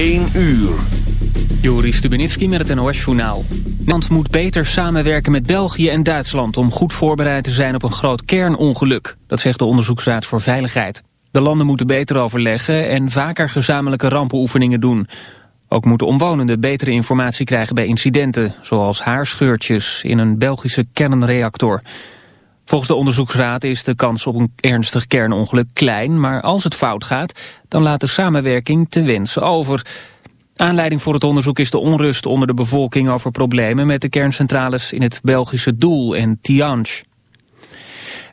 1 uur. Joris Stubenitski met het NOS-journaal. Nederland moet beter samenwerken met België en Duitsland... om goed voorbereid te zijn op een groot kernongeluk. Dat zegt de Onderzoeksraad voor Veiligheid. De landen moeten beter overleggen en vaker gezamenlijke rampenoefeningen doen. Ook moeten omwonenden betere informatie krijgen bij incidenten... zoals haarscheurtjes in een Belgische kernreactor... Volgens de onderzoeksraad is de kans op een ernstig kernongeluk klein, maar als het fout gaat, dan laat de samenwerking te wensen over. Aanleiding voor het onderzoek is de onrust onder de bevolking over problemen met de kerncentrales in het Belgische Doel en Tianj.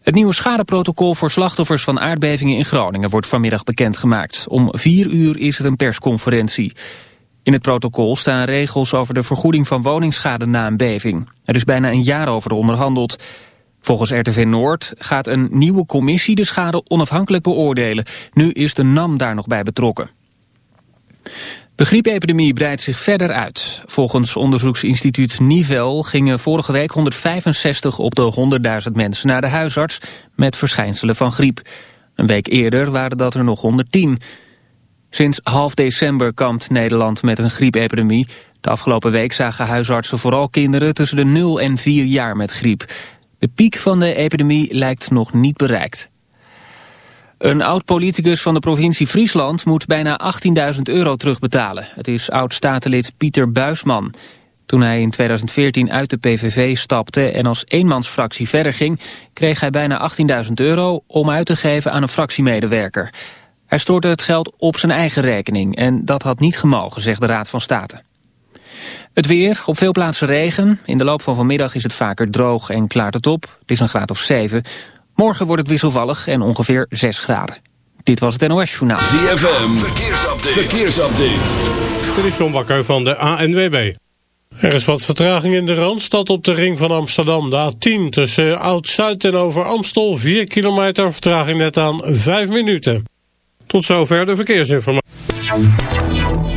Het nieuwe schadeprotocol voor slachtoffers van aardbevingen in Groningen wordt vanmiddag bekendgemaakt. Om vier uur is er een persconferentie. In het protocol staan regels over de vergoeding van woningsschade na een beving. Er is bijna een jaar over onderhandeld. Volgens RTV Noord gaat een nieuwe commissie de schade onafhankelijk beoordelen. Nu is de NAM daar nog bij betrokken. De griepepidemie breidt zich verder uit. Volgens onderzoeksinstituut Nivel gingen vorige week 165 op de 100.000 mensen naar de huisarts met verschijnselen van griep. Een week eerder waren dat er nog 110. Sinds half december kampt Nederland met een griepepidemie. De afgelopen week zagen huisartsen vooral kinderen tussen de 0 en 4 jaar met griep. De piek van de epidemie lijkt nog niet bereikt. Een oud-politicus van de provincie Friesland moet bijna 18.000 euro terugbetalen. Het is oud-statenlid Pieter Buisman. Toen hij in 2014 uit de PVV stapte en als eenmansfractie verder ging... kreeg hij bijna 18.000 euro om uit te geven aan een fractiemedewerker. Hij stortte het geld op zijn eigen rekening en dat had niet gemogen, zegt de Raad van State. Het weer, op veel plaatsen regen. In de loop van vanmiddag is het vaker droog en klaart het op. Het is een graad of 7. Morgen wordt het wisselvallig en ongeveer 6 graden. Dit was het NOS Journaal. ZFM, verkeersupdate. verkeersupdate. Dit is John Bakker van de ANWB. Er is wat vertraging in de Randstad op de ring van Amsterdam. De A10 tussen Oud-Zuid en Over Amstel. 4 kilometer vertraging net aan 5 minuten. Tot zover de verkeersinformatie.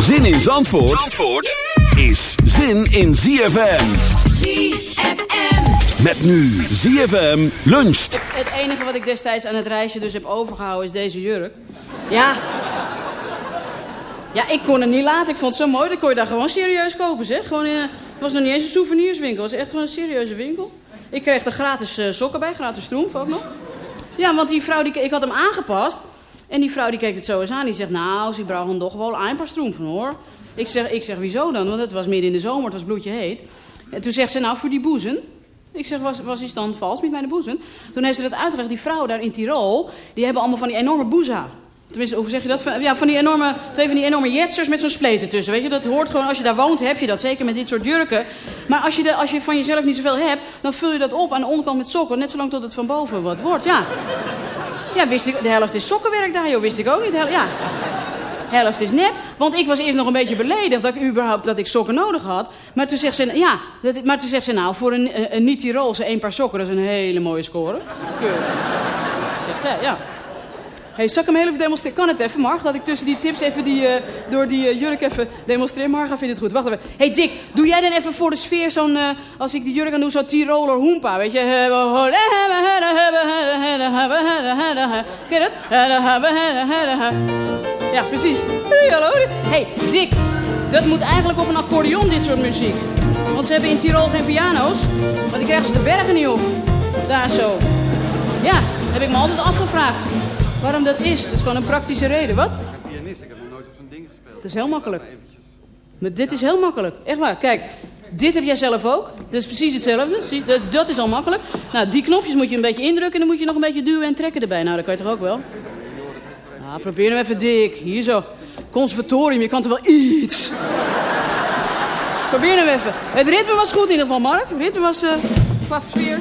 Zin in Zandvoort, Zandvoort is zin in ZFM. ZFM. Met nu ZFM luncht. Het enige wat ik destijds aan het reisje dus heb overgehouden is deze jurk. Ja. Ja, ik kon het niet laten. Ik vond het zo mooi. Dat kon je daar gewoon serieus kopen, zeg. Gewoon in, een- het was nog niet eens een souvenirswinkel. Het was echt gewoon een serieuze winkel. Ik kreeg er gratis eh, sokken bij, gratis stroomf ook nog. Ja, want die vrouw, die, ik had hem aangepast. En die vrouw die keek het zo eens aan. Die zegt, nou, ze brauchen toch wel een paar stroomfen, hoor. Ik zeg, ik zeg, wieso dan? Want het was midden in de zomer, het was bloedje heet. En toen zegt ze, nou, voor die boezen. Ik zeg, was, was iets dan vals met mijn boezen? Toen heeft ze dat uitgelegd. Die vrouw daar in Tirol, die hebben allemaal van die enorme boeza. Tenminste, hoe zeg je dat? Van- Ja, van die enorme, twee van die enorme jetsers met zo'n spleet ertussen. Weet je, dat hoort gewoon, als je daar woont, heb je dat. Zeker met dit soort jurken. Maar als je, de, als je van jezelf niet zoveel hebt, dan vul je dat op aan de onderkant met sokken. Net zolang tot het van boven wat wordt, ja. Ja, wist ik, de helft is sokkenwerk daar, joh. Wist ik ook niet. De hel- ja. Helft is nep. Want ik was eerst nog een beetje beledigd dat ik überhaupt dat ik sokken nodig had. Maar toen zegt ze, ja, dat, maar toen zegt ze nou, voor een, een, een niet-Tirolse één paar sokken, dat is een hele mooie score. Keurig. Zegt zij, ja. Hey, zal hem even demonstreren? Kan het even, Marg? Dat ik tussen die tips even die, eh, door die eh, jurk even demonstreer? Marga vindt het goed. Wacht even. hey, Dick, doe jij dan even voor de sfeer zo'n... eh, als ik die jurk aan doe, zo'n Tiroler hoempa, weet je? Ken je dat? Ja, precies. hey, Dick, dat moet eigenlijk op een accordeon, dit soort muziek. Want ze hebben in Tirol geen piano's. Maar die krijgen ze de bergen niet op. Daar zo. Ja, heb ik me altijd afgevraagd. Waarom dat is. Dat is gewoon een praktische reden. Wat? pianist, ik heb nog nooit op zo'n ding gespeeld. Dat is heel makkelijk. Maar dit is heel makkelijk. Echt waar. Kijk, dit heb jij zelf ook. Dat is precies hetzelfde. Zie, dat, dat is al makkelijk. Nou, die knopjes moet je een beetje indrukken en dan moet je nog een beetje duwen en trekken erbij. Nou, dat kan je toch ook wel? Nou, probeer hem even dik. Hier zo. Conservatorium, je kan toch wel iets. probeer hem even. Het ritme was goed in ieder geval, Mark. Het ritme was uh, qua sfeer.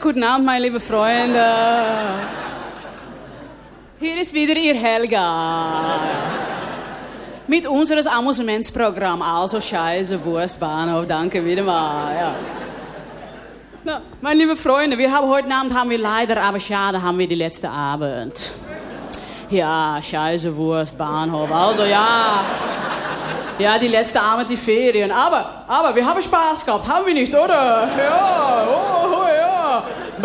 Guten Abend, meine liebe Freunde. Hier ist wieder Ihr Helga. Mit unseres Amusementsprogramm. Also Scheiße, Wurst, Bahnhof, danke wieder mal. Ja. Na, meine liebe Freunde, wir haben heute Abend haben wir leider, aber schade, haben wir die letzte Abend. Ja, Scheiße, Wurst, Bahnhof. Also ja. Ja, die letzte Abend, die Ferien. Aber, aber wir haben Spaß gehabt, haben wir nicht, oder? Ja, oh.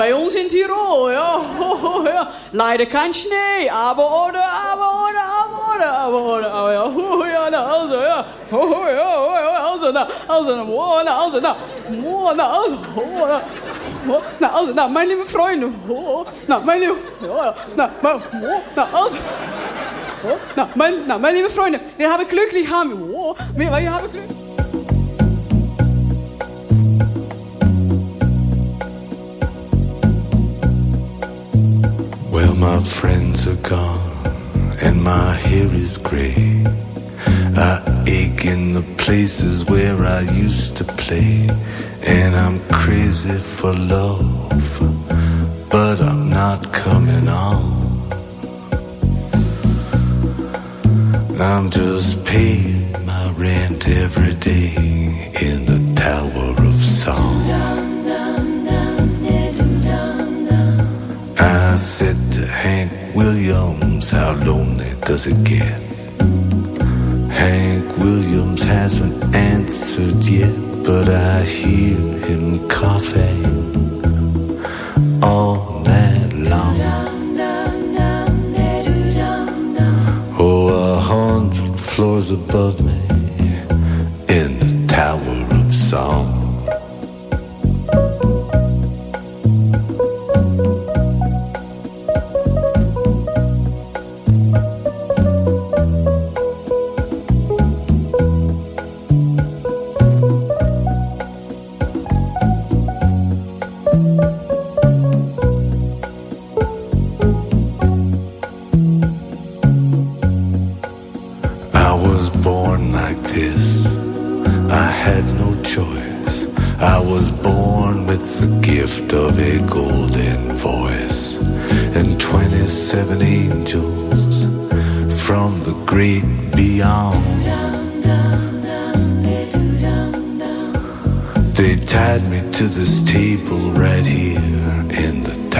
Bei uns in Tirol, ja, oh, oh, ja. Leider kein Schnee, aber, oder, aber, oder, aber, oder, aber, oder, aber, ja, oh, ja, na, also, ja. Oh, oh, ja, oh, ja, also, na, also, na, oh, na, also, na, oh, na, also, oh, na. Oh, na, also, na, meine lieben Freunde, oh, na, meine, ja, na, na, oh, na, also, Oh, nou, mijn, nou, mijn lieve vrienden, wir haben glücklich haben. Oh, wir, wir haben Glück. My friends are gone, and my hair is gray. I ache in the places where I used to play, and I'm crazy for love, but I'm not coming on. I'm just paying my rent every day in the Tower of Song. I said to Hank Williams, how lonely does it get? Hank Williams hasn't answered yet, but I hear him coughing all night long. Oh, a hundred floors above me in the Tower of Song.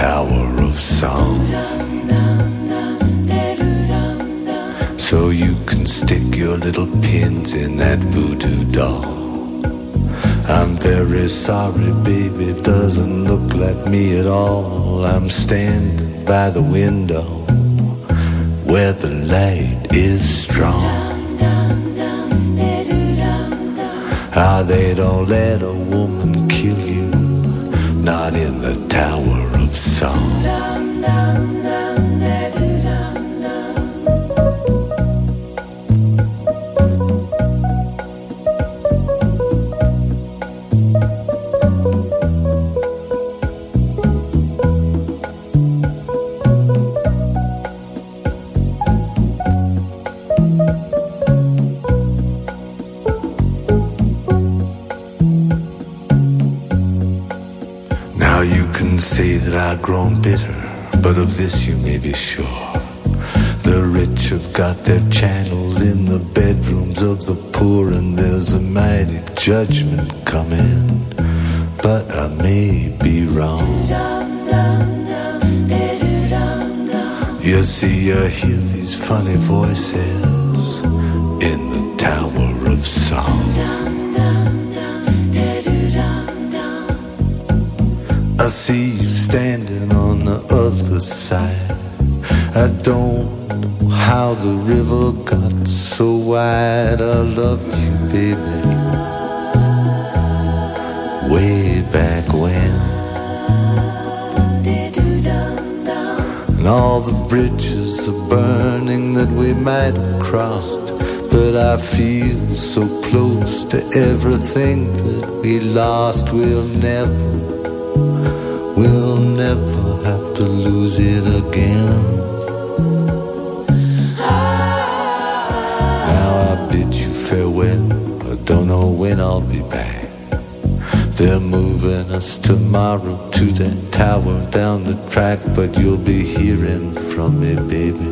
Tower of Song. So you can stick your little pins in that voodoo doll. I'm very sorry, baby, it doesn't look like me at all. I'm standing by the window where the light is strong. Ah, they don't let a woman kill you, not in the Tower of Song. But of this you may be sure. The rich have got their channels in the bedrooms of the poor, and there's a mighty judgment coming. But I may be wrong. You see, you hear these funny voices in the Tower of Song. Standing on the other side. I don't know how the river got so wide. I loved you, baby, way back when. And all the bridges are burning that we might have crossed. But I feel so close to everything that we lost. We'll never, we'll never have to lose it again. Now I bid you farewell. I don't know when I'll be back. They're moving us tomorrow to that tower down the track, but you'll be hearing from me, baby,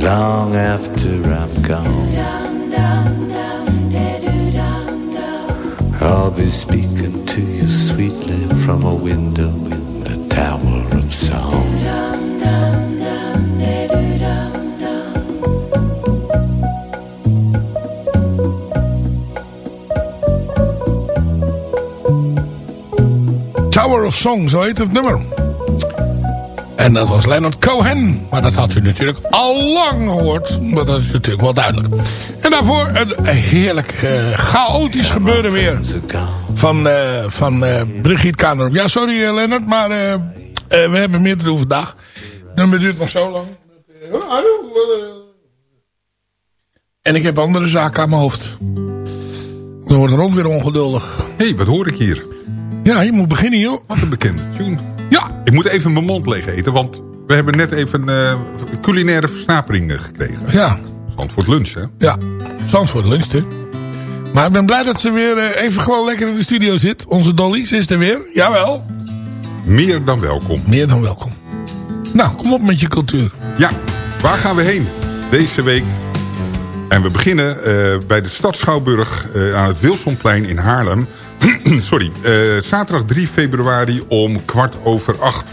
long after I'm gone. I'll be speaking to you sweetly from a window in the Tower of Song. Tower of Song, zo heet het nummer. En dat was Leonard Cohen. Maar dat had u natuurlijk al lang gehoord. Maar dat is natuurlijk wel duidelijk. En daarvoor een heerlijk eh, chaotisch gebeuren weer. Van, eh van eh Brigitte Kamer. Ja, sorry Leonard, maar we hebben meer te doen vandaag. Het nummer duurt nog zo lang. En ik heb andere zaken aan mijn hoofd. Dan wordt Ron weer ongeduldig. Hé, hey, wat hoor ik hier? Ja, je moet beginnen, joh. Wat een bekende tune. Ja. Ik moet even mijn mond leeg eten, want we hebben net even eh culinaire versnapering gekregen. Ja. Zandvoort lunch, hè? Ja, Zandvoort lunch, hè. Maar ik ben blij dat ze weer eh, even gewoon lekker in de studio zit. Onze Dolly, ze is er weer. Jawel. Meer dan welkom. Meer dan welkom. Nou, kom op met je cultuur. Ja, waar gaan we heen deze week? En we beginnen eh, bij de Stad Schouwburg aan het Wilsonplein in Haarlem. Sorry, eh, zaterdag 3 februari om kwart over acht.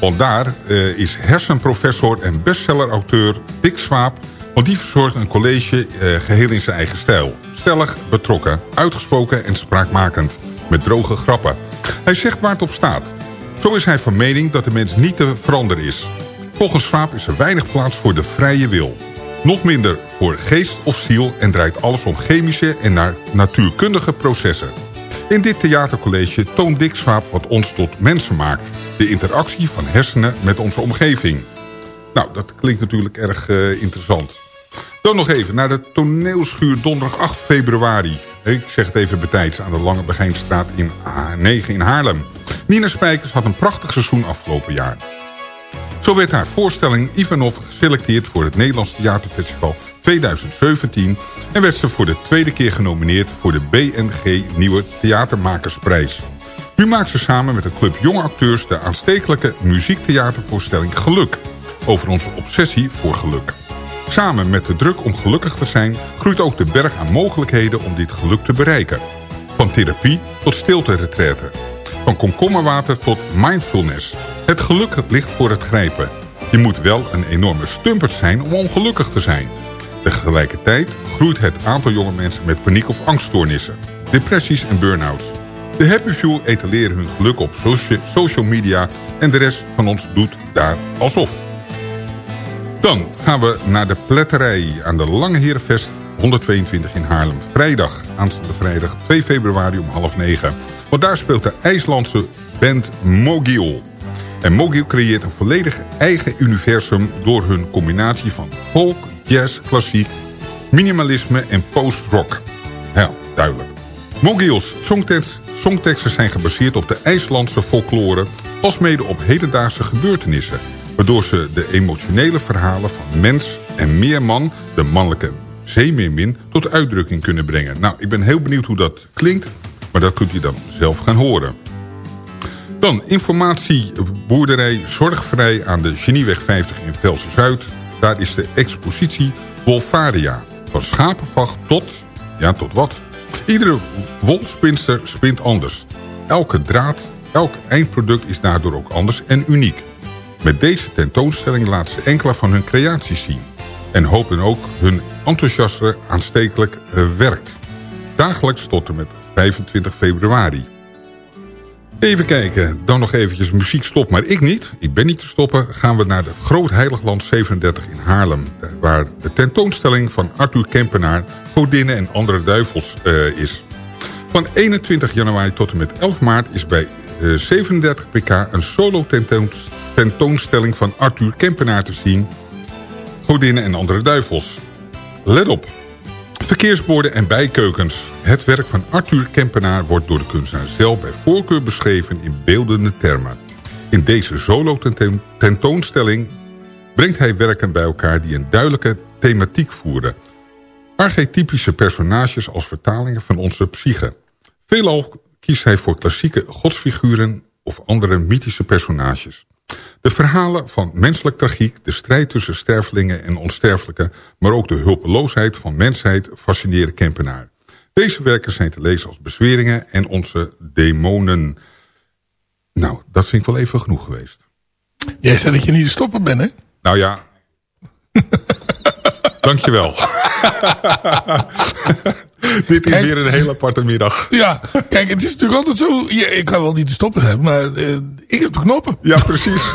Want daar eh, is hersenprofessor en bestsellerauteur Dick Swaap... want die verzorgt een college eh, geheel in zijn eigen stijl. Stellig, betrokken, uitgesproken en spraakmakend. Met droge grappen. Hij zegt waar het op staat. Zo is hij van mening dat de mens niet te veranderen is. Volgens Swaap is er weinig plaats voor de vrije wil. Nog minder voor geest of ziel en draait alles om chemische en naar natuurkundige processen. In dit theatercollege toont Dick Swaap wat ons tot mensen maakt. De interactie van hersenen met onze omgeving. Nou, dat klinkt natuurlijk erg eh, interessant. Dan nog even naar de toneelschuur donderdag 8 februari. Ik zeg het even betijds aan de Lange Begijnstraat in A9 in Haarlem. Nina Spijkers had een prachtig seizoen afgelopen jaar. Zo werd haar voorstelling Ivanov geselecteerd voor het Nederlands Theaterfestival 2017... en werd ze voor de tweede keer genomineerd voor de BNG Nieuwe Theatermakersprijs. Nu maakt ze samen met een club jonge acteurs de aanstekelijke muziektheatervoorstelling Geluk... over onze obsessie voor geluk. Samen met de druk om gelukkig te zijn groeit ook de berg aan mogelijkheden om dit geluk te bereiken. Van therapie tot stilte-retraite. Van komkommerwater tot mindfulness. Het geluk ligt voor het grijpen. Je moet wel een enorme stumpert zijn om ongelukkig te zijn. Tegelijkertijd groeit het aantal jonge mensen met paniek- of angststoornissen, depressies en burn-outs. De Happy Few etaleren hun geluk op socia- social media en de rest van ons doet daar alsof. Dan gaan we naar de pletterij aan de Lange Herenvest 122 in Haarlem. Vrijdag, aanstaande vrijdag 2 februari om half negen. Want daar speelt de IJslandse band Mogiel. En Mogiel creëert een volledig eigen universum... door hun combinatie van folk, jazz, klassiek, minimalisme en post-rock. Ja, duidelijk. Songtekst, songteksten zijn gebaseerd op de IJslandse folklore... alsmede op hedendaagse gebeurtenissen... waardoor ze de emotionele verhalen van mens en meerman... de mannelijke zeemeermin tot uitdrukking kunnen brengen. Nou, ik ben heel benieuwd hoe dat klinkt... maar dat kunt u dan zelf gaan horen. Dan informatie boerderij Zorgvrij aan de Genieweg 50 in Velsen-Zuid. Daar is de expositie Wolfaria. Van schapenvacht tot, ja tot wat? Iedere wolspinster spint anders. Elke draad, elk eindproduct is daardoor ook anders en uniek. Met deze tentoonstelling laten ze enkele van hun creaties zien. En hopen ook hun enthousiaste aanstekelijk eh, werkt. Dagelijks tot en met 25 februari. Even kijken, dan nog eventjes muziek stop, maar ik niet. Ik ben niet te stoppen. Gaan we naar de Groot Heiligland 37 in Haarlem. eh, Waar de tentoonstelling van Arthur Kempenaar... Godinnen en andere duivels eh, is. Van 21 januari tot en met 11 maart is bij eh, 37 pk... een solo tentoons- tentoonstelling van Arthur Kempenaar te zien... Godinnen en andere duivels. Let op, Verkeersborden en bijkeukens. Het werk van Arthur Kempenaar wordt door de kunstenaar zelf bij voorkeur beschreven in beeldende termen. In deze solo-tentoonstelling brengt hij werken bij elkaar die een duidelijke thematiek voeren. Archetypische personages als vertalingen van onze psyche. Veelal kiest hij voor klassieke godsfiguren of andere mythische personages. De verhalen van menselijk tragiek, de strijd tussen stervelingen en onsterfelijke... maar ook de hulpeloosheid van mensheid fascineren Kempenaar. Deze werken zijn te lezen als bezweringen en onze demonen. Nou, dat vind ik wel even genoeg geweest. Jij zei dat je niet te stoppen bent, hè? Nou ja. Dankjewel. Dit is weer een hele aparte middag. Ja, kijk, het is natuurlijk altijd zo... Ja, ik kan wel niet te stoppen zijn, maar eh, ik heb de knoppen. Ja, precies.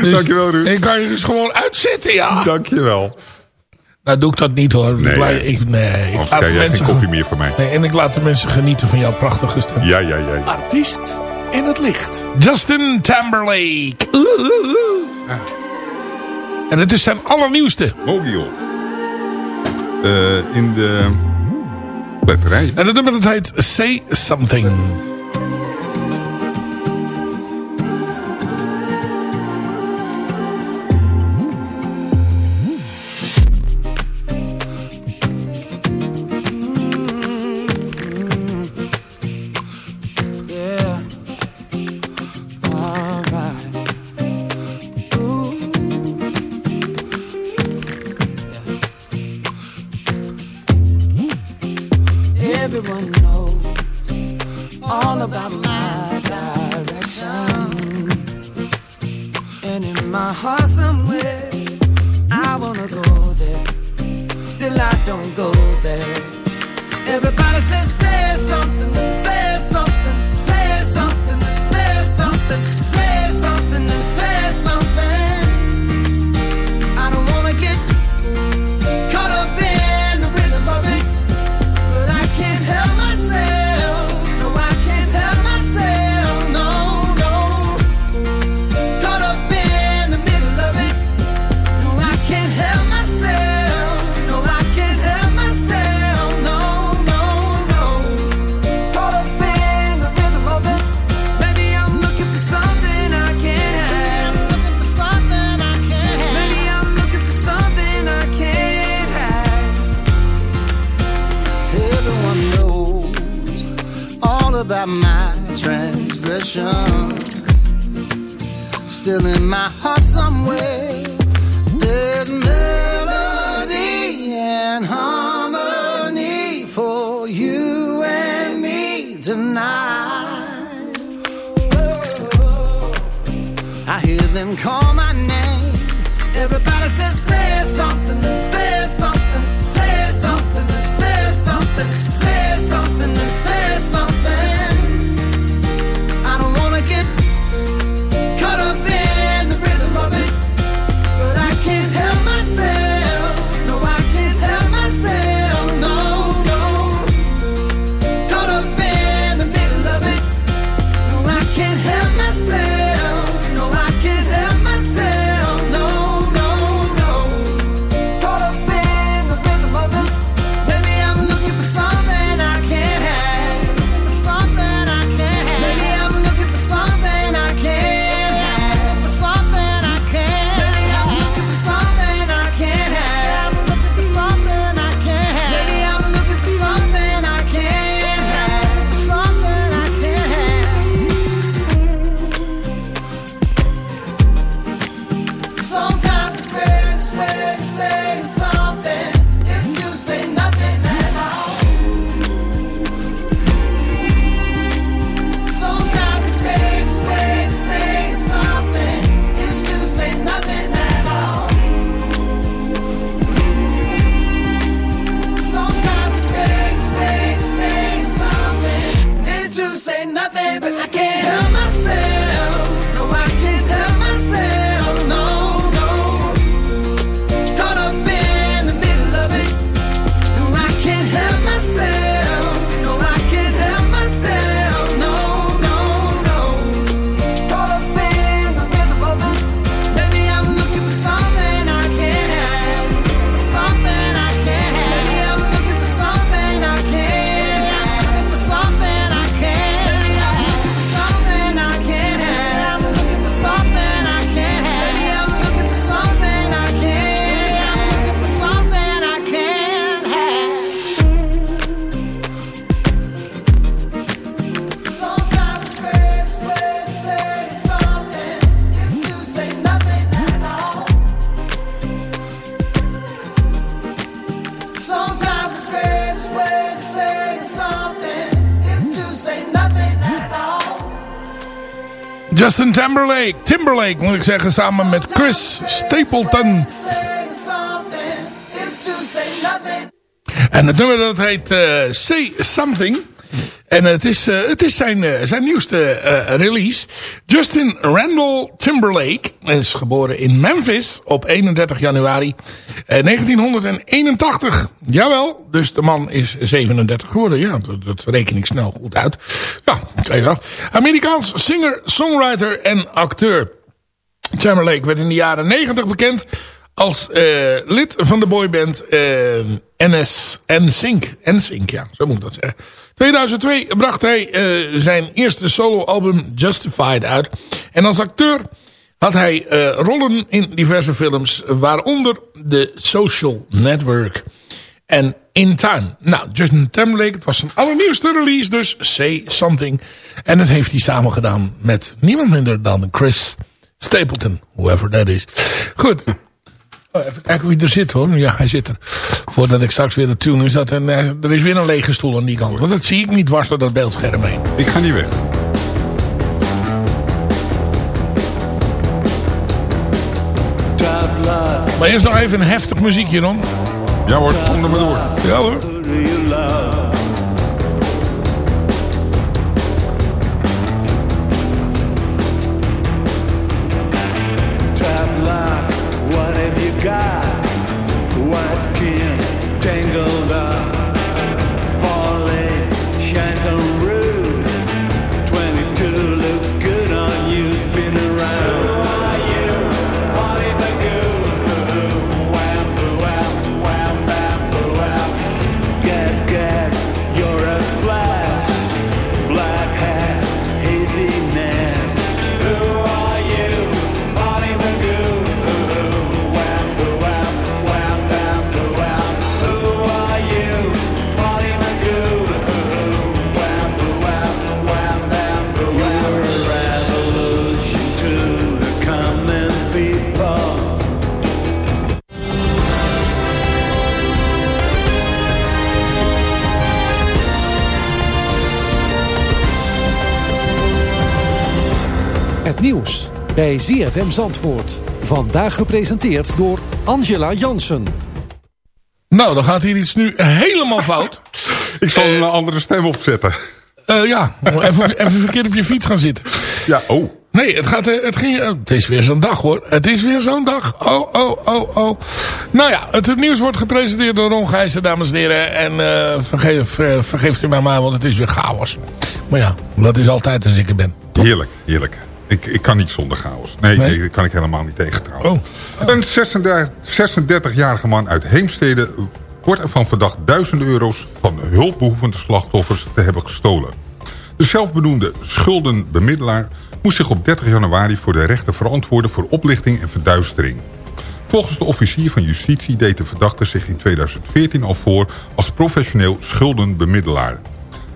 Dus Dankjewel, Ruud. Ik kan je dus gewoon uitzetten, ja. Dankjewel. Nou doe ik dat niet hoor. Nee, ik, laat- ik, nee, ik laat de mensen koffie meer van mij. Nee, en ik laat de mensen genieten van jouw prachtige stem. Ja, ja, ja. Artiest in het licht. Justin Timberlake. Oeh, oeh, oeh. En het is zijn allernieuwste. Mobile. Eh, in de letterij. En het nummer dat heet Say Something. Timberlake, Timberlake moet ik zeggen, samen met Chris Stapleton. En het nummer dat heet eh, Say Something. En het is, eh, het is zijn, eh, zijn nieuwste release. Justin Randall Timberlake is geboren in Memphis op 31 januari eh, 1981. Jawel, dus de man is 37 geworden. Ja, dat, dat reken ik snel goed uit. Amerikaans singer, songwriter en acteur. Timberlake werd in de jaren 90 bekend als eh, lid van de boyband eh NS NSYNC. NSYNC, ja, zo moet ik dat zeggen. 2002 bracht hij eh, zijn eerste soloalbum Justified uit. En als acteur had hij rollen in diverse films, waaronder The Social Network en In Time. Nou, Justin Timberlake, het was zijn allernieuwste release, dus Say Something. En dat heeft hij samen gedaan met niemand minder dan Chris Stapleton, whoever that is. Goed. Oh, even kijken wie er zit hoor. Ja, hij zit er. Voordat ik straks weer de tune is. Dat en, eh, er is weer een lege stoel aan die kant. Want dat zie ik niet dwars door dat beeldscherm heen. Ik ga niet weg. Maar eerst nog even een heftig muziekje dan. Ja hoor, kom er maar door. Ja hoor. Het nieuws bij ZFM Zandvoort. Vandaag gepresenteerd door Angela Jansen. Nou, dan gaat hier iets nu helemaal fout. Ik zal een andere stem opzetten. Eh, ja, even, even verkeerd op je fiets gaan zitten. Ja, oh. Nee, het, gaat, eh, het, ging, eh, het is weer zo'n dag hoor. Het is weer zo'n dag. Oh, oh, oh, oh. Nou ja, het, het nieuws wordt gepresenteerd door Ron Gijssen, dames en heren. En eh, vergeef, eh, vergeeft u mij maar, want het is weer chaos. Maar ja, dat is altijd als ik er ben. Heerlijk, heerlijk. Ik, ik kan niet zonder chaos. Nee, Nee? nee? dat kan ik helemaal niet tegen trouwens. Oh. Een 36 36-jarige man uit Heemstede wordt ervan verdacht duizenden euro's van hulpbehoevende slachtoffers te hebben gestolen. De zelfbenoemde schuldenbemiddelaar moest zich op 30 januari voor de rechter verantwoorden voor oplichting en verduistering. Volgens de officier van justitie deed de verdachte zich in 2014 al voor als professioneel schuldenbemiddelaar.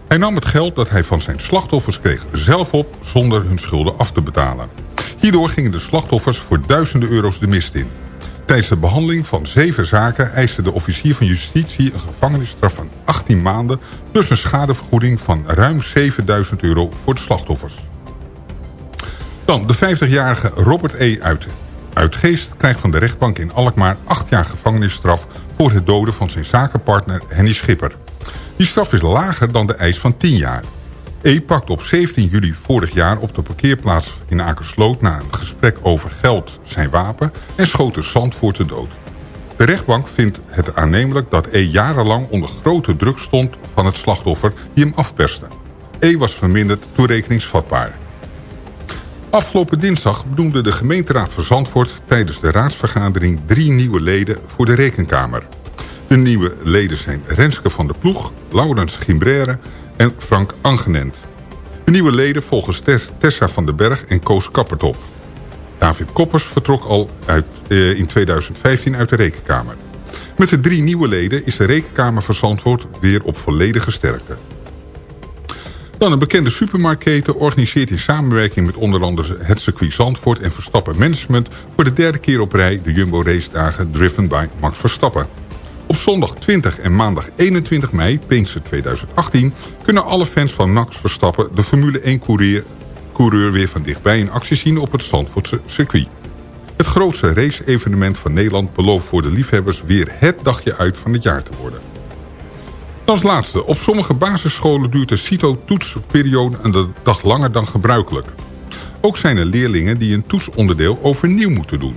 Hij nam het geld dat hij van zijn slachtoffers kreeg zelf op zonder hun schulden af te betalen. Hierdoor gingen de slachtoffers voor duizenden euro's de mist in. Tijdens de behandeling van zeven zaken eiste de officier van justitie een gevangenisstraf van 18 maanden... plus een schadevergoeding van ruim 7000 euro voor de slachtoffers. Dan de 50-jarige Robert E. uit, uit Geest krijgt van de rechtbank in Alkmaar 8 jaar gevangenisstraf... voor het doden van zijn zakenpartner Henny Schipper. Die straf is lager dan de eis van 10 jaar. E pakt op 17 juli vorig jaar op de parkeerplaats in Akersloot... na een gesprek over geld zijn wapen en schoot er Zandvoort te dood. De rechtbank vindt het aannemelijk dat E jarenlang onder grote druk stond van het slachtoffer die hem afperste. E was verminderd toerekeningsvatbaar. Afgelopen dinsdag benoemde de gemeenteraad van Zandvoort tijdens de raadsvergadering drie nieuwe leden voor de rekenkamer. De nieuwe leden zijn Renske van der Ploeg, Laurens Gimbrère en Frank Angenent. De nieuwe leden volgens Tess- Tessa van den Berg en Koos Kappertop. David Koppers vertrok al uit, eh, in 2015 uit de rekenkamer. Met de drie nieuwe leden is de rekenkamer van Zandvoort weer op volledige sterkte. Dan een bekende supermarktketen organiseert in samenwerking met onder andere het circuit Zandvoort en Verstappen Management voor de derde keer op rij de Jumbo Race Dagen Driven by Max Verstappen. Op zondag 20 en maandag 21 mei, Pinkster 2018, kunnen alle fans van Max Verstappen de Formule 1 courier, coureur weer van dichtbij in actie zien op het Zandvoortse circuit. Het grootste race-evenement van Nederland belooft voor de liefhebbers weer het dagje uit van het jaar te worden. Als laatste, op sommige basisscholen duurt de CITO-toetsperiode een dag langer dan gebruikelijk. Ook zijn er leerlingen die een toetsonderdeel overnieuw moeten doen.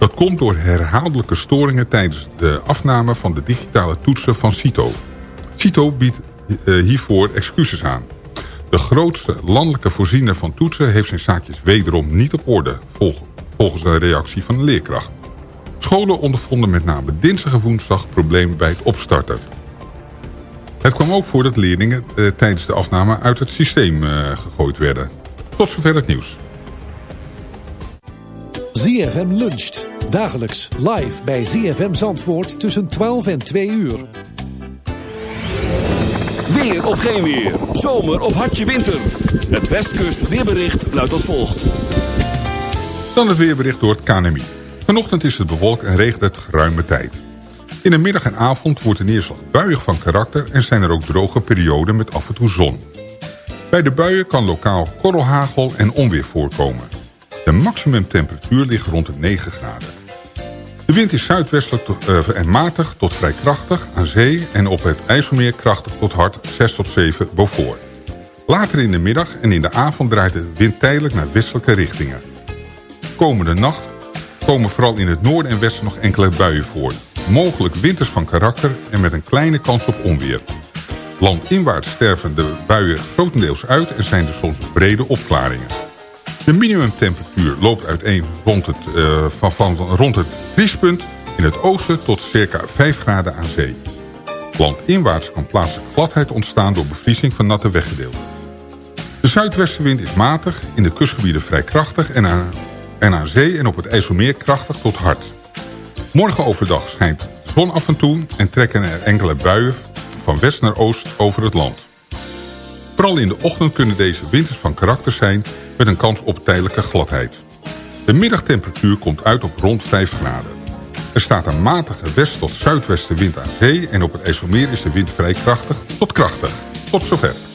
Dat komt door herhaaldelijke storingen tijdens de afname van de digitale toetsen van CITO. CITO biedt eh, hiervoor excuses aan. De grootste landelijke voorziener van toetsen heeft zijn zaakjes wederom niet op orde, volgens een reactie van de leerkracht. Scholen ondervonden met name dinsdag en woensdag problemen bij het opstarten. Het kwam ook voor dat leerlingen eh, tijdens de afname uit het systeem eh, gegooid werden. Tot zover het nieuws. ZFM luncht. Dagelijks live bij ZFM Zandvoort tussen 12 en 2 uur. Weer of geen weer. Zomer of hartje winter. Het Westkust weerbericht luidt als volgt. Dan het weerbericht door het KNMI. Vanochtend is het bewolkt en regent het geruime tijd. In de middag en avond wordt de neerslag buiig van karakter... en zijn er ook droge perioden met af en toe zon. Bij de buien kan lokaal korrelhagel en onweer voorkomen. De maximumtemperatuur ligt rond de 9 graden. De wind is zuidwestelijk uh, en matig tot vrij krachtig aan zee... en op het IJsselmeer krachtig tot hard 6 tot 7 Beaufort. Later in de middag en in de avond draait de wind tijdelijk naar westelijke richtingen. Komende nacht komen vooral in het noorden en westen nog enkele buien voor. Mogelijk winters van karakter en met een kleine kans op onweer. Landinwaarts sterven de buien grotendeels uit en zijn er soms brede opklaringen. De minimumtemperatuur loopt uiteen rond het, van, van, rond het vriespunt in het oosten tot circa 5 graden aan zee. Landinwaarts kan plaatselijk gladheid ontstaan door bevriezing van natte weggedeelten. De zuidwestenwind is matig, in de kustgebieden vrij krachtig en aan, en aan zee en op het IJsselmeer krachtig tot hard. Morgen overdag schijnt de zon af en toe en trekken er enkele buien van west naar oost over het land. Vooral in de ochtend kunnen deze winters van karakter zijn met een kans op tijdelijke gladheid. De middagtemperatuur komt uit op rond 5 graden. Er staat een matige west- tot zuidwestenwind aan zee... en op het IJsselmeer is de wind vrij krachtig tot krachtig. Tot zover.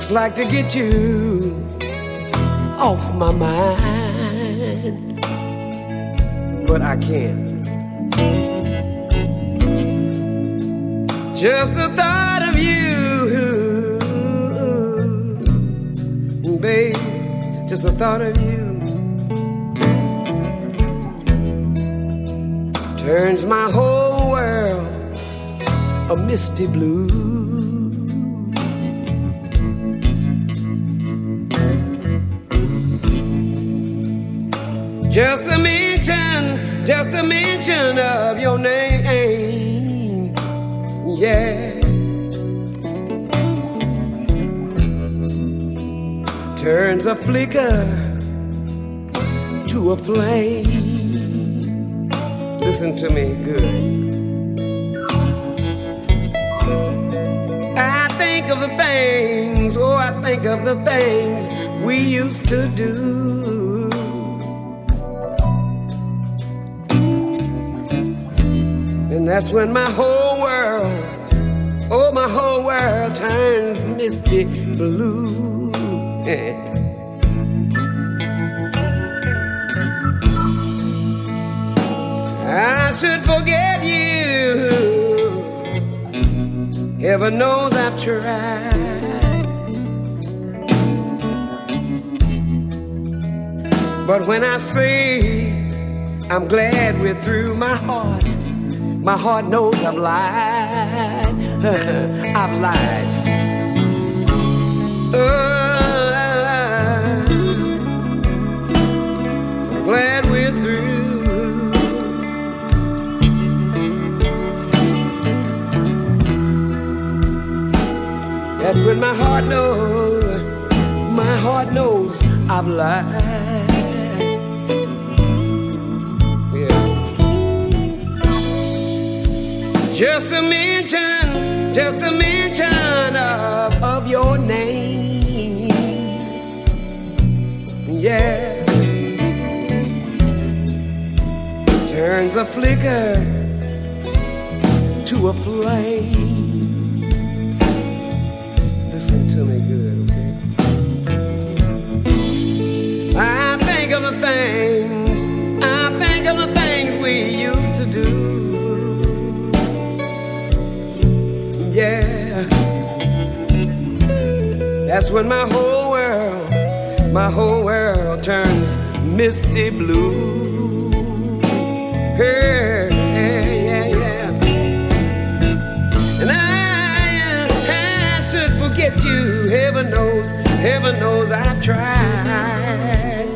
Looks like to get you off my mind, but I can't. Just the thought of you, babe, just the thought of you turns my whole world a misty blue. Just a mention, just a mention of your name, yeah. Turns a flicker to a flame. Listen to me good. I think of the things, oh, I think of the things we used to do. That's when my whole world, oh, my whole world turns misty blue. I should forget you. Heaven knows I've tried. But when I say I'm glad we're through, my heart, my heart knows I've lied. I've lied. I'm glad we're through. That's when my heart knows, my heart knows I've lied. Just a mention, just a mention of, of your name. Yeah. Turns a flicker to a flame. Listen to me good, okay? I think of the things, When my whole world, my whole world turns misty blue. Hey, yeah, yeah. And I, I should forget you. Heaven knows, heaven knows I've tried.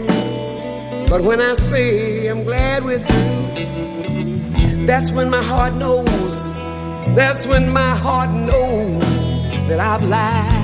But when I say I'm glad with you, that's when my heart knows. That's when my heart knows that I've lied.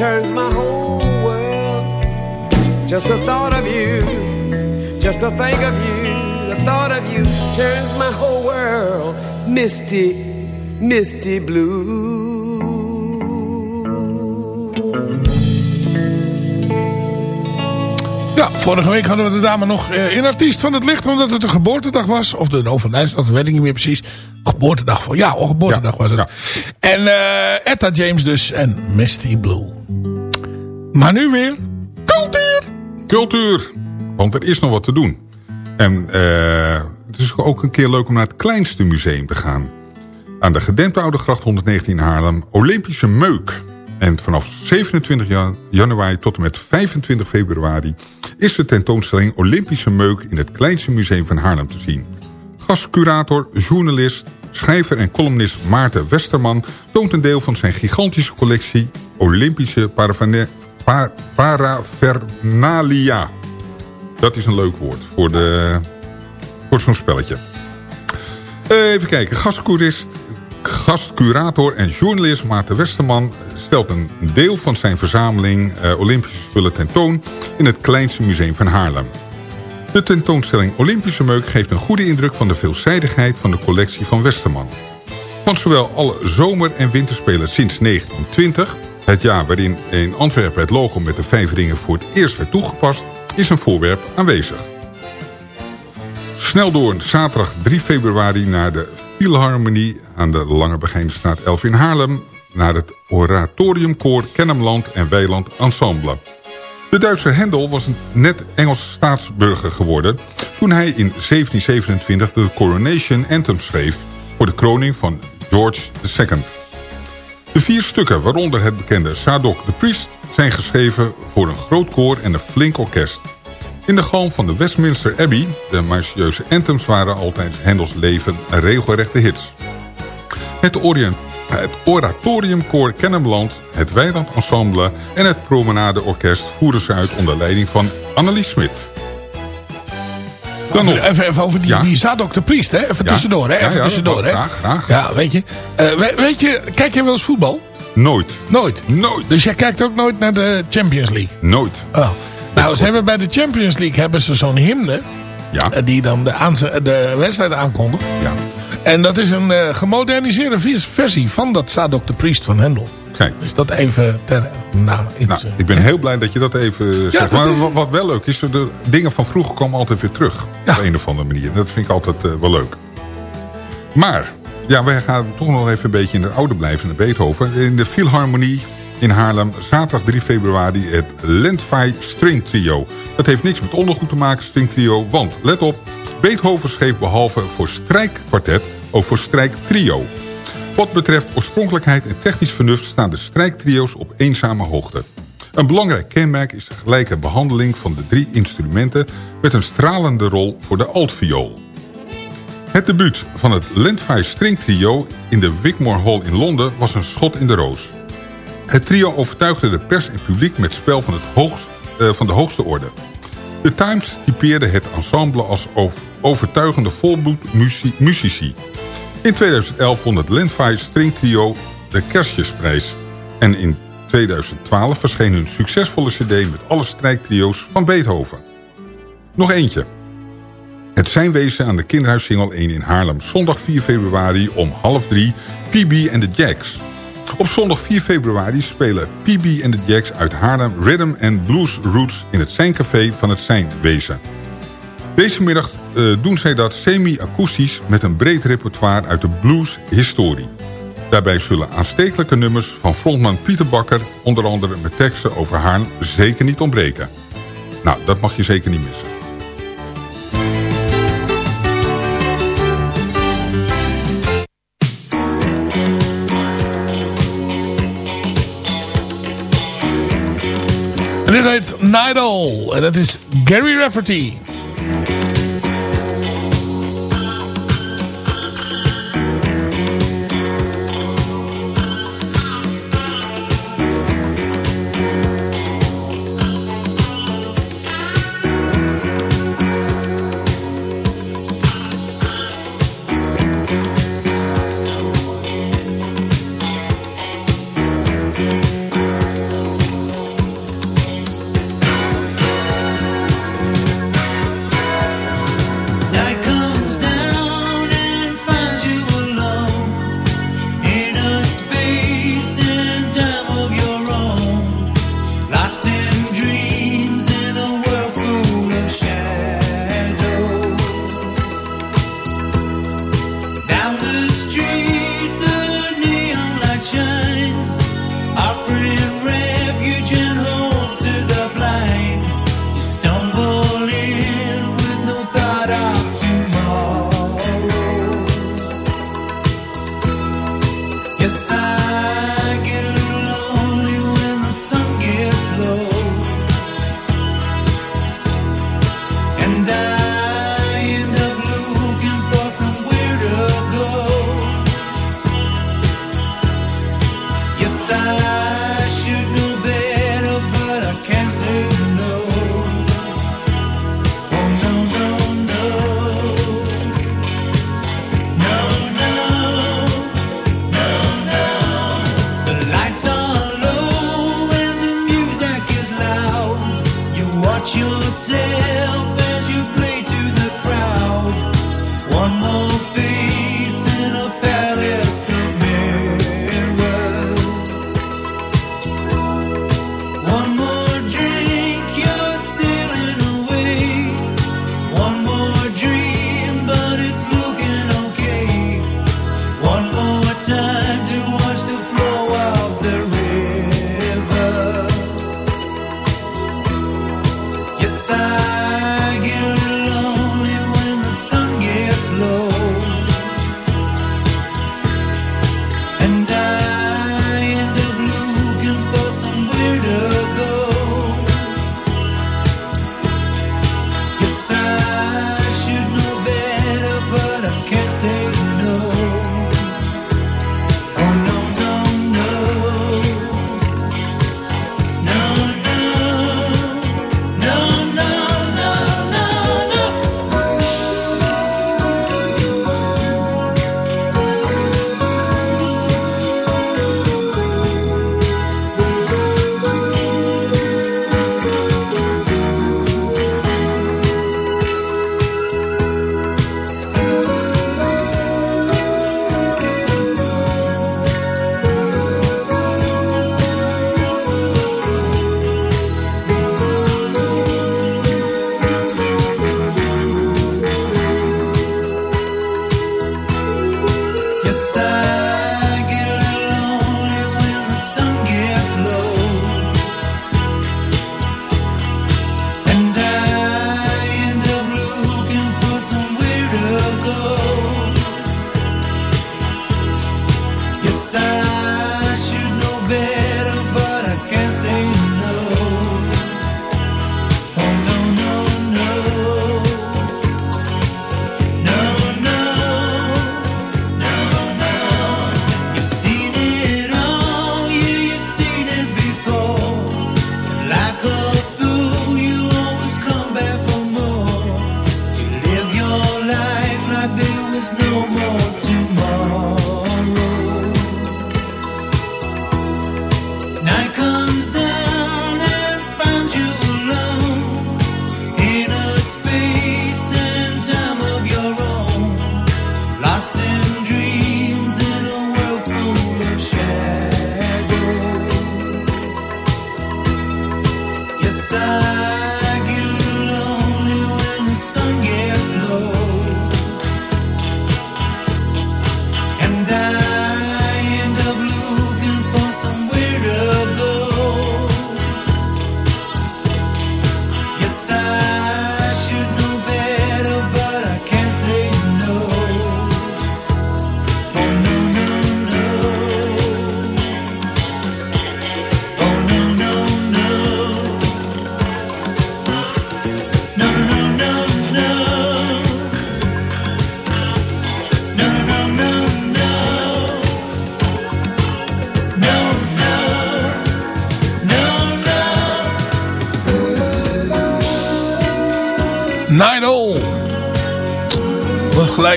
turns my whole world. Just the thought of you, just to think of you, the thought of you turns my whole world misty, misty blue. Ja, vorige week hadden we de dame nog eh, in artiest van het licht, omdat het een geboortedag was. Of de overlijdsdag, dat weet ik niet meer precies. Geboortedag van, ja, oh, geboortedag was het. En eh Etta James dus en Misty Blue. Maar nu weer cultuur. Cultuur. Want er is nog wat te doen. En eh, het is ook een keer leuk om naar het kleinste museum te gaan. Aan de gedempte Oude Gracht 119 in Haarlem. Olympische Meuk. En vanaf 27 jan- januari tot en met 25 februari... is de tentoonstelling Olympische Meuk in het kleinste museum van Haarlem te zien. Gastcurator, journalist, schrijver en columnist Maarten Westerman... toont een deel van zijn gigantische collectie Olympische paravane- pa- paraphernalia. Dat is een leuk woord voor, de, voor zo'n spelletje. Even kijken, gastcurist, gastcurator en journalist Maarten Westerman... stelt een deel van zijn verzameling eh, Olympische spullen tentoon... in het kleinste museum van Haarlem. De tentoonstelling Olympische Meuk geeft een goede indruk... van de veelzijdigheid van de collectie van Westerman. Want zowel alle zomer- en winterspelen sinds 1920... het jaar waarin in Antwerpen het logo met de vijf ringen voor het eerst werd toegepast... is een voorwerp aanwezig. Snel door zaterdag 3 februari naar de Philharmonie aan de Lange Begijnenstraat 11 in Haarlem... naar het Oratoriumkoor Kennemland en Weiland Ensemble. De Duitse Hendel was net Engels staatsburger geworden... toen hij in 1727 de Coronation Anthem schreef... voor de kroning van George II. De vier stukken, waaronder het bekende Sadok the Priest... zijn geschreven voor een groot koor en een flink orkest. In de galm van de Westminster Abbey, de martieuze anthems waren altijd Hendels leven regelrechte hits. Het, het oratoriumkoor Kennemerland, het Weiland Ensemble en het Promenadeorkest voeren ze uit onder leiding van Annelies Smit. Dan nog. Even, even over die, Ja. die Zadok de Priest, hè? Even tussendoor, hè? Even tussendoor, hè? graag, graag. Ja, weet je. Eh, we- weet je, kijk jij wel eens voetbal? Nooit. Nooit? Nooit. Dus jij kijkt ook nooit naar de Champions League? Nooit. Oh. Nou, ze hebben bij de Champions League hebben ze zo'n hymne. Ja. eh, Die dan de, de wedstrijd aankondigt. Ja. En dat is een eh, gemoderniseerde versie van dat Zadok de Priest van Hendel. Kijk. Dus dat even ter, nou, in Nou, ik ben heel blij dat je dat even zegt. dat Maar is- wat, wat wel leuk is, de dingen van vroeger komen altijd weer terug. Op een of andere manier. Dat vind ik altijd eh, wel leuk. Maar, ja, wij gaan toch nog even een beetje in de oude blijven, in de Beethoven. In de Philharmonie in Haarlem, zaterdag 3 februari, het Lendvai String Trio. Dat heeft niks met ondergoed te maken, String Trio, want, let op, Beethoven schreef behalve voor strijkkwartet ook voor strijktrio. Wat betreft oorspronkelijkheid en technisch vernuft staan de strijktrio's op eenzame hoogte. Een belangrijk kenmerk is de gelijke behandeling van de drie instrumenten met een stralende rol voor de altviool. Het debuut van het Lendvai String Trio in de Wigmore Hall in Londen was een schot in de roos. Het trio overtuigde de pers en publiek met spel van, het hoogst, eh, van de hoogste orde. De Times typeerde het ensemble als ov- overtuigende volbloed muzici. In 2011 won het Lendvai String Trio de Kerstjesprijs. En in 2012 verscheen hun succesvolle cd met alle strijktrio's van Beethoven. Nog eentje. Het zijn wezen aan de Kinderhuissingel 1 in Haarlem. Zondag 4 februari om half drie PB en de Jacks. Op zondag 4 februari spelen PB en de Jacks uit Haarlem Rhythm and Blues Roots in het Seincafé van het Seinwezen. Deze middag eh, doen zij dat semi-akoestisch met een breed repertoire uit de blues-historie. Daarbij zullen aanstekelijke nummers van frontman Pieter Bakker... onder andere met teksten over Haarlem zeker niet ontbreken. Nou, dat mag je zeker niet missen. En dit heet Night. En dat is Gary Rafferty.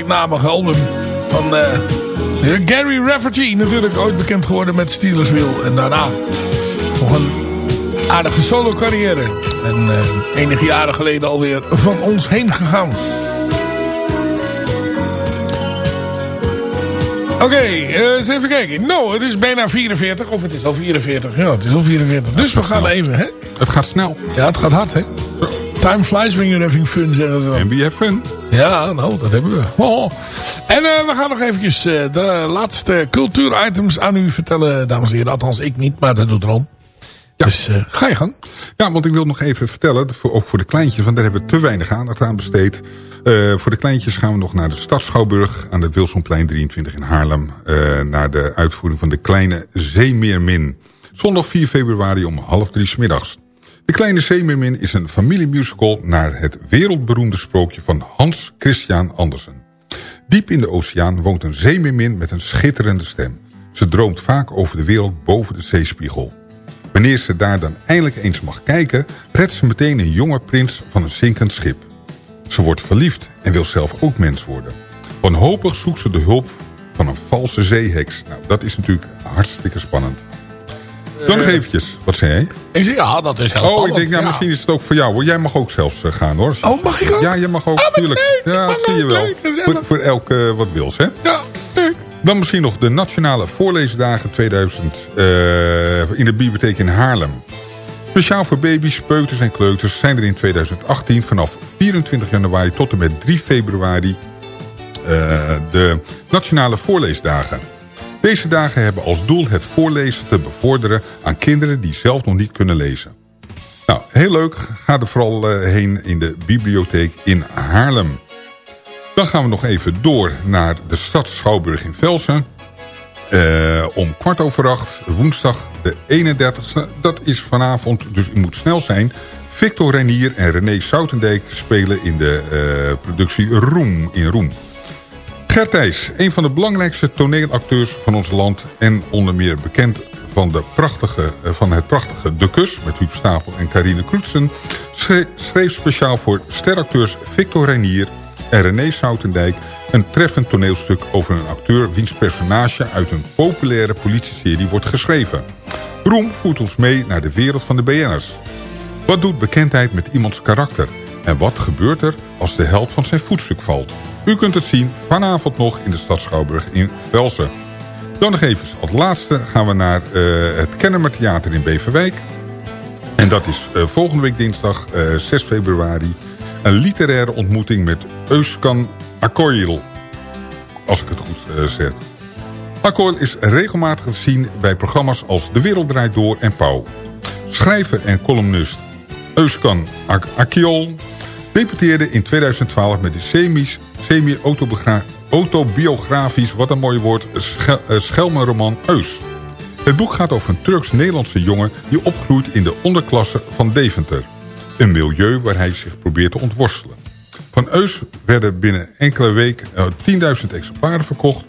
Gelijknamige album van eh, Gary Rafferty. Natuurlijk ooit bekend geworden met Steelers Wheel. En daarna nog een aardige solo carrière. En eh, enige jaren geleden alweer van ons heen gegaan. Oké, eh, eens even kijken. Nou, het is bijna 44. Of het is al 44. Ja, het is al 44. Dus we gaan even, hè? Het gaat snel. Ja, het gaat hard, hè? Time flies when you're having fun, zeggen ze dan. En wie heeft fun? Ja, nou, dat hebben we. Oh. En eh, we gaan nog eventjes eh, de laatste cultuuritems aan u vertellen, dames en heren. Althans, ik niet, maar dat doet Ron. Dus eh, ga je gang. Ja, want ik wil nog even vertellen, ook voor de kleintjes, want daar hebben we te weinig aandacht aan besteed. Voor de kleintjes gaan we nog naar de Stad Schouwburg aan de Wilsonplein 23 in Haarlem. eh, naar de uitvoering van de kleine Zeemeermin. Zondag 4 februari om half drie 's middags. De Kleine Zeemeermin is een familiemusical naar het wereldberoemde sprookje van Hans Christian Andersen. Diep in de oceaan woont een zeemeermin met een schitterende stem. Ze droomt vaak over de wereld boven de zeespiegel. Wanneer ze daar dan eindelijk eens mag kijken... redt ze meteen een jonge prins van een zinkend schip. Ze wordt verliefd en wil zelf ook mens worden. Wanhopig zoekt ze de hulp van een valse zeeheks. Nou, dat is natuurlijk hartstikke spannend. Dan nog Eh, eventjes. Wat zei jij? Ik zeg, ja, dat is heel Oh, ik denk, nou, ja. misschien is het ook voor jou. hoor. Jij mag ook zelfs eh, gaan, hoor. Oh, mag ik ook? Ja, jij mag ook, tuurlijk. Ja, dat zie je wel. Voor, voor elk eh, wat wils, hè? Ja, Dan misschien nog de Nationale Voorleesdagen 2000 eh, in de bibliotheek in Haarlem. Speciaal voor baby's, peuters en kleuters zijn er in 2018 vanaf 24 januari tot en met 3 februari de Nationale Voorleesdagen. Deze dagen hebben als doel het voorlezen te bevorderen aan kinderen die zelf nog niet kunnen lezen. Nou, heel leuk. Ga er vooral eh, heen in de bibliotheek in Haarlem. Dan gaan we nog even door naar de stad Schouwburg in Velsen. Eh, om kwart over acht, woensdag de 31ste. Dat is vanavond, dus u moet snel zijn. Victor Renier en René Soutendijk spelen in de eh, productie Roem in Roem. Gert Thijs, een van de belangrijkste toneelacteurs van ons land... en onder meer bekend van, de prachtige, eh, van het prachtige De Kus... met Huub Stapel en Carine Kloetsen... schre- schreef speciaal voor steracteurs Victor Reinier en René Soutendijk... een treffend toneelstuk over een acteur... wiens personage uit een populaire politieserie wordt geschreven. Roem voert ons mee naar de wereld van de BN'ers. Wat doet bekendheid met iemands karakter? En wat gebeurt er als de held van zijn voetstuk valt? U kunt het zien vanavond nog in de Stad Schouwburg in Velsen. Dan nog even, als laatste gaan we naar eh, het Kennemer Theater in Beverwijk. En dat is eh, volgende week dinsdag eh, 6 februari... een literaire ontmoeting met Euskan Akkoyl. Als ik het goed zeg. Akkoyl is regelmatig te zien bij programma's als De Wereld Draait Door en Pauw. Schrijver en columnist Euskan Ak Akiol debuteerde in 2012 met de semi-autobiografisch, wat een mooi woord, eh, Schelmenroman Eus. Het boek gaat over een Turks-Nederlandse jongen die opgroeit in de onderklasse van Deventer. Een milieu waar hij zich probeert te ontworstelen. Van Eus werden binnen enkele weken eh, 10.000 exemplaren verkocht...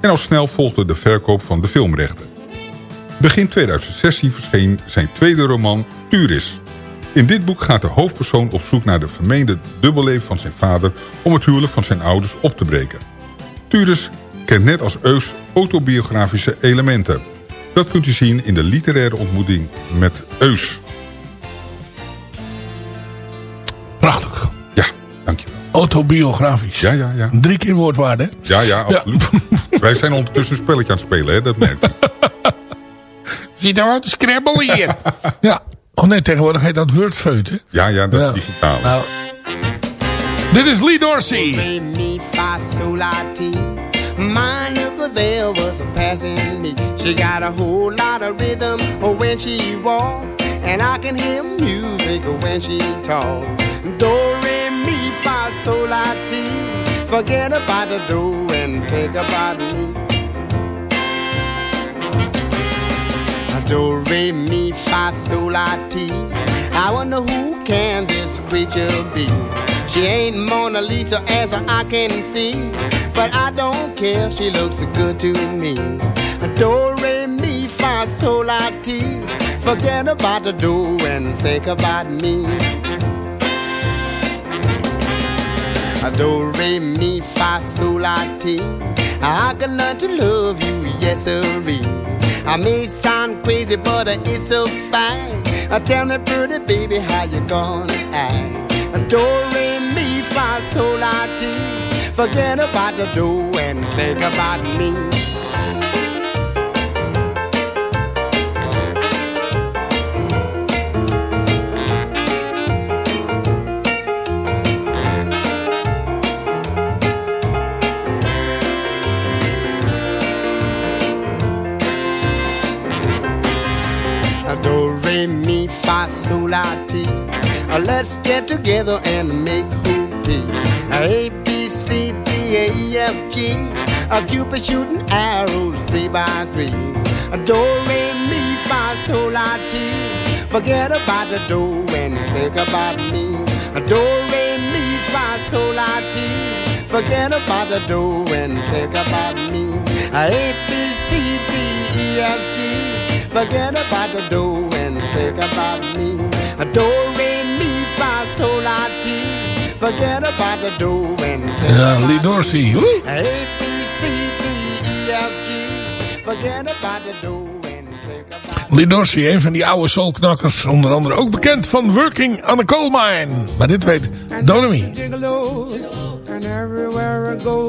en al snel volgde de verkoop van de filmrechten. Begin 2016 verscheen zijn tweede roman Turis. In dit boek gaat de hoofdpersoon op zoek naar de vermeende dubbelleven van zijn vader... om het huwelijk van zijn ouders op te breken. Turis kent net als Eus autobiografische elementen. Dat kunt u zien in de literaire ontmoeting met Eus. Prachtig. Ja, dankjewel. Autobiografisch. Ja, ja, ja. Drie keer woordwaarde. hè? Ja, ja, absoluut. Wij zijn ondertussen een spelletje aan het spelen, hè? dat merk je. Zie je wat te scrabbelen hier? ja. Oh nee, tegenwoordig heet dat Wordfeut, hè? Ja, ja, dat Ja. is digitaal. Nou, dit is Lee Dorsey. My little there was a passing me. She got a whole lot of rhythm when she walk, and I can hear music when she talk. Do, re, mi, fa, sol, la, ti. Forget about the do and think about me. Do, re, mi, fa, sol, la, ti. I wonder who can this creature be? She ain't Mona Lisa as I can see, but I don't care. She looks good to me. Do, re, mi, fa, sol, la, ti. Forget about the do and think about me. Do, re, mi, fa, sol, la, ti. I can learn to love you, yes, sirree. I may sound crazy, but it's so fine. Uh, tell me, pretty baby, how you gonna act? Uh, Do, re, mi, fa, sol, la. Forget about the do and think about me. Let's get together and make hoopy. A, B, C, D, A, E, F, G. A Cupid shooting arrows three by three. A do, re, mi, fa, sol, la, ti. Forget about the do and think about me. A do, re, mi, fa, sol, la, ti. Forget about the do and think about me. A, B, C, D, E, F, G. Forget about the do and think about me. A do, re, Forget about the Ja, Lee Dorsey. Woe! A, B, C, D, E, F, G. Forget about the do and think about Lee Dorsey, een van die oude soulknakkers. Onder andere ook bekend van Working on a Coal Mine. Maar dit weet Donomy.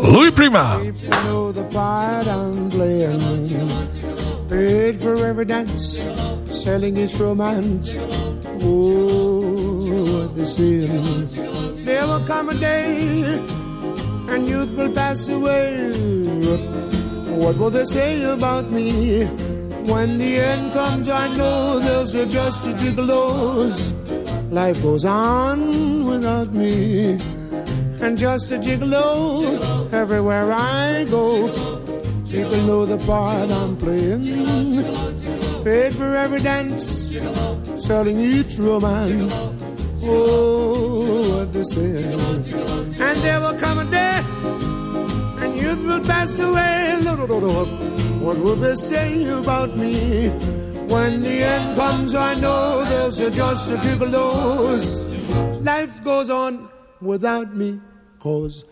Louis Prima. Paid for every dance, selling its romance. Oh, will come a day, and youth will pass away. What will they say about me? When the end comes, I know they'll say just a gigolos. Life goes on without me. And just a gigolo everywhere I go. People know the part I'm playing. Paid for every dance, selling each romance. Oh, what they say. And there will come a day, and youth will pass away. What will they say about me? When the end comes, I know there's just a gigolos. Life goes on without me, cause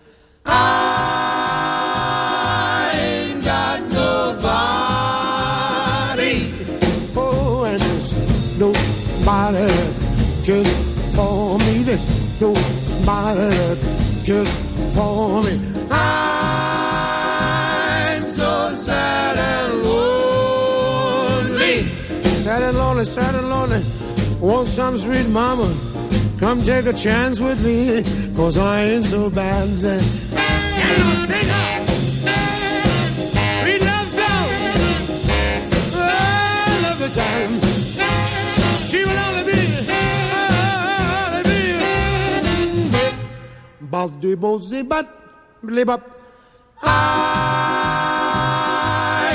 I There's nobody that cares for me. I'm so sad and lonely. Sad and lonely, sad and lonely. Want some sweet mama? Come take a chance with me, cause I ain't so bad. And I'll sing. I love the time. Bal de boze bat, blib up. I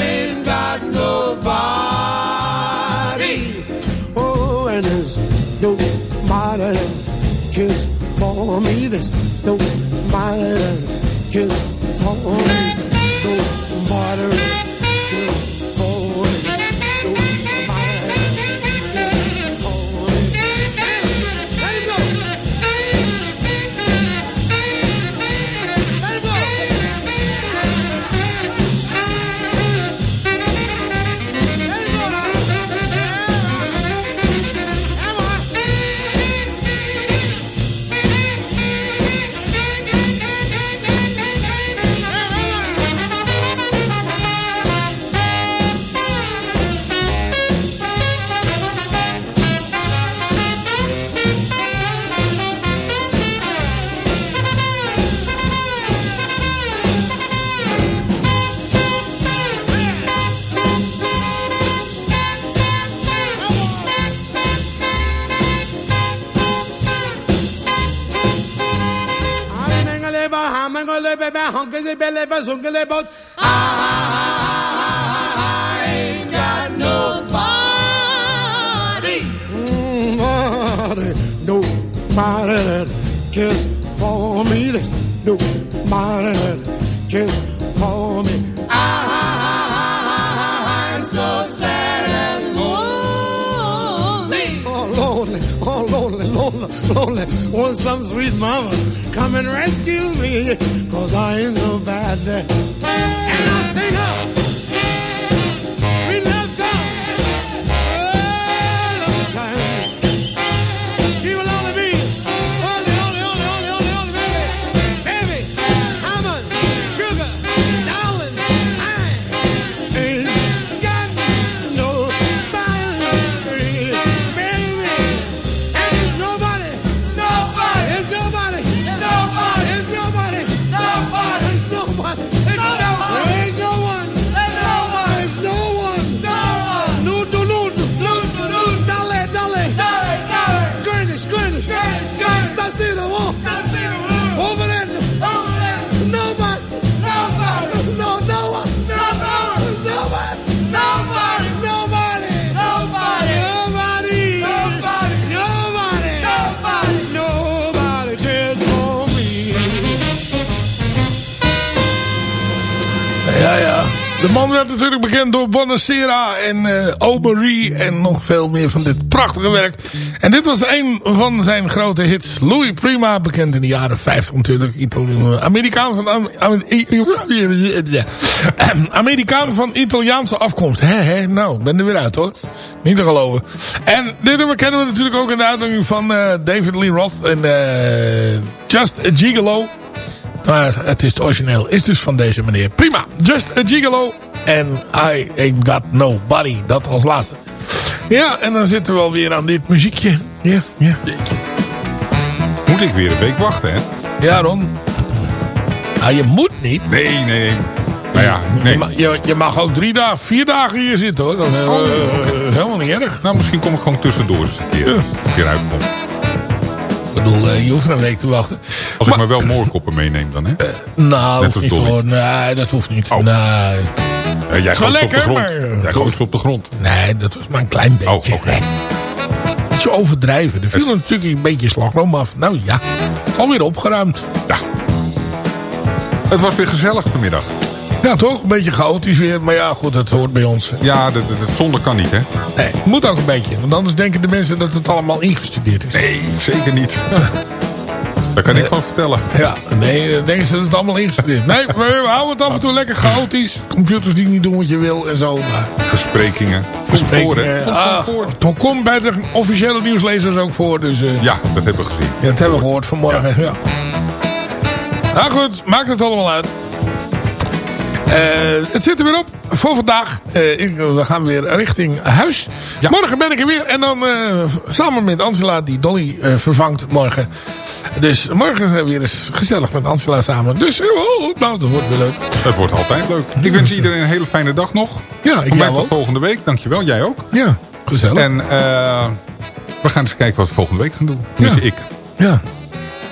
ain't got nobody. Oh, and there's nobody that cares for me. There's nobody that cares for me. Nobody I ain't got nobody. Nobody, nobody that cares for me. There's nobody that cares for me. I'm so sad and lonely. Oh, lonely, oh, lonely. lonely, lonely. Want some sweet mama come and rescue me, cause I ain't so bad. And I sing up, door Bonacera en eh Aubery en nog veel meer van dit prachtige werk. En dit was een van zijn grote hits. Louis Prima, bekend in de jaren 50 natuurlijk. Itali- Amerikaan van, Am- Am- Amerikaan van Italiaanse afkomst. Hè, hè, nou, ben er weer uit hoor. Niet te geloven. En dit nummer kennen we natuurlijk ook in de uitdrukking van eh, David Lee Roth en eh, Just a Gigolo. Maar het is het origineel. Is dus van deze meneer. Prima. Just a gigolo. En I ain't got nobody. Dat als laatste. Ja, en dan zitten we alweer aan dit muziekje. Ja, ja. Moet ik weer een week wachten, hè? Ja, Ron. Nou, je moet niet. Nee, nee, nee. Nou ja, nee. Je, mag, je, je mag ook drie dagen, vier dagen hier zitten hoor. Dat is heel- Oh, eh, helemaal niet erg. Nou, misschien kom ik gewoon tussendoor eens een keer, een keer. Ik bedoel, eh, je hoeft een week te wachten. Als ik maar wel moorkoppen meeneem dan, hè? Nou, Net hoeft niet hoor. Nee, dat hoeft niet. Oh. Nee. Jij gooit ze op de grond. maar- Jij gooit ze op de grond. Nee, dat was maar een klein beetje. Oh, oké. Beetje overdrijven. Er viel natuurlijk een beetje slagroom af. Nou ja, het is alweer opgeruimd. Ja. Het was weer gezellig vanmiddag. Ja, toch? Een beetje chaotisch weer. Maar ja, goed, het hoort bij ons. Ja, de, de zonder kan niet, hè? Nee, moet ook een beetje. Want anders denken de mensen dat het allemaal ingestudeerd is. Nee, zeker niet. Daar kan ik van vertellen. Ja, nee, dan denken ze dat het allemaal ingestudeerd is. Nee, we, houden het af en toe lekker chaotisch. Computers die niet doen wat je wil en zo. Maar hè? eh, Komt ah, komt bij de officiële nieuwslezers ook voor. Dus eh, Ja, dat hebben we gezien. ja, dat hebben we gehoord vanmorgen. Ja. Nou goed, maakt het allemaal uit. Eh, het zit er weer op voor vandaag. Eh, ik- we gaan weer richting huis. Morgen ben ik er weer. En dan eh, samen met Angela, die Dolly eh, vervangt morgen. Dus morgen zijn we weer eens gezellig met Angela samen. Dus oh, nou, dat wordt weer leuk. Het wordt altijd leuk. Ik wens iedereen een hele fijne dag nog. Ja, ik jou tot ook. volgende week. Dankjewel, jij ook. Ja, gezellig. En eh, we gaan eens kijken wat we volgende week gaan doen. Tenminste, ik. Ja.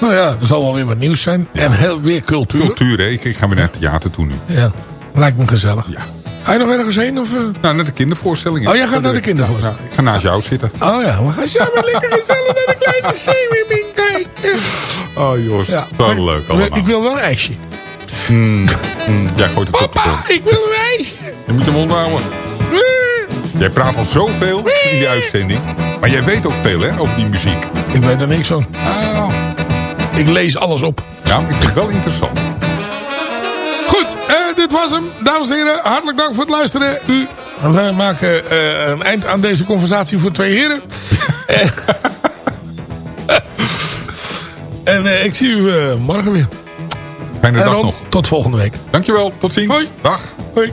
Nou ja, er zal wel weer wat nieuws zijn. En heel, weer cultuur. Cultuur, hè. Ik, ik ga weer naar het theater toe nu. Ja, lijkt me gezellig. Ja. Ga je nog ergens heen? Of? Nou, naar de kindervoorstelling. Oh, jij gaat naar de kindervoorstelling? Ja, ik ga naast jou zitten. Oh ja, we gaan samen lekker gezellig naar de kleine zeewering kijken. Oh, Jos. Ja. Wel leuk allemaal. Ik wil wel een ijsje. Mm, mm, jij gooit het op de Papa, ik wil een ijsje. Je moet hem onthouden. Jij praat al zoveel in die uitzending. Maar jij weet ook veel, hè, over die muziek. Ik weet er niks van. Ah, Ik lees alles op. ja, ik vind het wel interessant. Dit was hem. Dames en heren, hartelijk dank voor het luisteren. U, we maken eh, een eind aan deze conversatie voor twee heren. En eh, ik zie u eh, morgen weer. Fijne En dag nog. tot volgende week. Dankjewel, tot ziens. Hoi. Dag. Hoi.